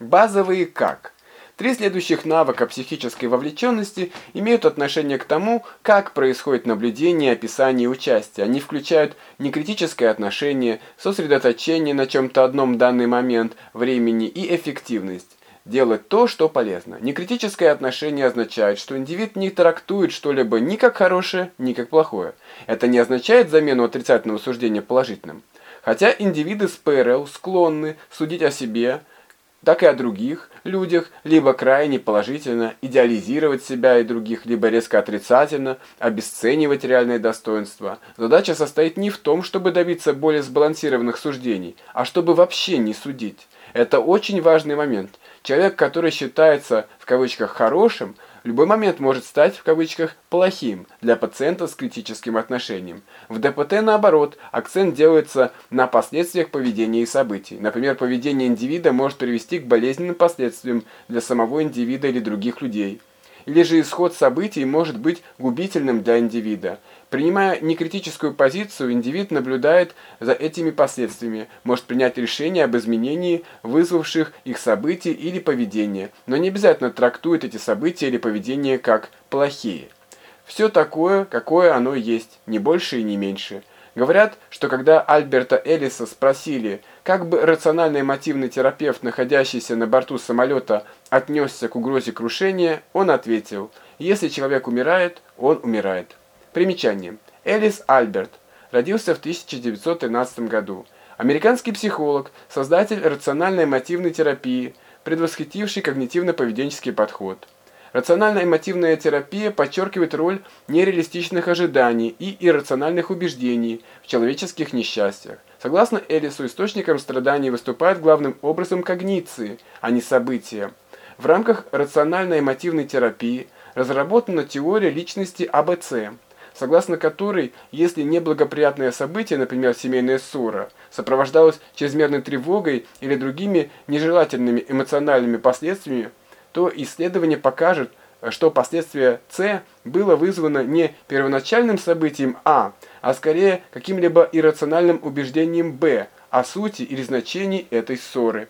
Базовые как? Три следующих навыка психической вовлеченности имеют отношение к тому, как происходит наблюдение, описание и участие. Они включают некритическое отношение, сосредоточение на чем-то одном данный момент времени и эффективность. Делать то, что полезно. Некритическое отношение означает, что индивид не трактует что-либо ни как хорошее, ни как плохое. Это не означает замену отрицательного суждения положительным. Хотя индивиды с ПРЛ склонны судить о себе, так и о других людях, либо крайне положительно идеализировать себя и других, либо резко отрицательно обесценивать реальные достоинства. Задача состоит не в том, чтобы добиться более сбалансированных суждений, а чтобы вообще не судить. Это очень важный момент. Человек, который считается в кавычках «хорошим», любой момент может стать, в кавычках, «плохим» для пациента с критическим отношением. В ДПТ, наоборот, акцент делается на последствиях поведения и событий. Например, поведение индивида может привести к болезненным последствиям для самого индивида или других людей. Или же исход событий может быть губительным для индивида. Принимая некритическую позицию, индивид наблюдает за этими последствиями, может принять решение об изменении вызвавших их событий или поведения, но не обязательно трактует эти события или поведение как плохие. Все такое, какое оно есть, не больше и не меньше. Говорят, что когда Альберта Эллиса спросили, как бы рациональный мотивный терапевт, находящийся на борту самолета, отнесся к угрозе крушения, он ответил, если человек умирает, он умирает. Примечание. Элис Альберт. Родился в 1913 году. Американский психолог, создатель рациональной эмотивной терапии, предвосхитивший когнитивно-поведенческий подход. Рациональная эмотивная терапия подчеркивает роль нереалистичных ожиданий и иррациональных убеждений в человеческих несчастьях. Согласно Элису, источником страданий выступают главным образом когниции, а не события. В рамках рациональной эмотивной терапии разработана теория личности АБЦ – согласно которой, если неблагоприятное событие, например, семейная ссора, сопровождалось чрезмерной тревогой или другими нежелательными эмоциональными последствиями, то исследование покажет, что последствие С было вызвано не первоначальным событием А, а скорее каким-либо иррациональным убеждением Б о сути или значении этой ссоры.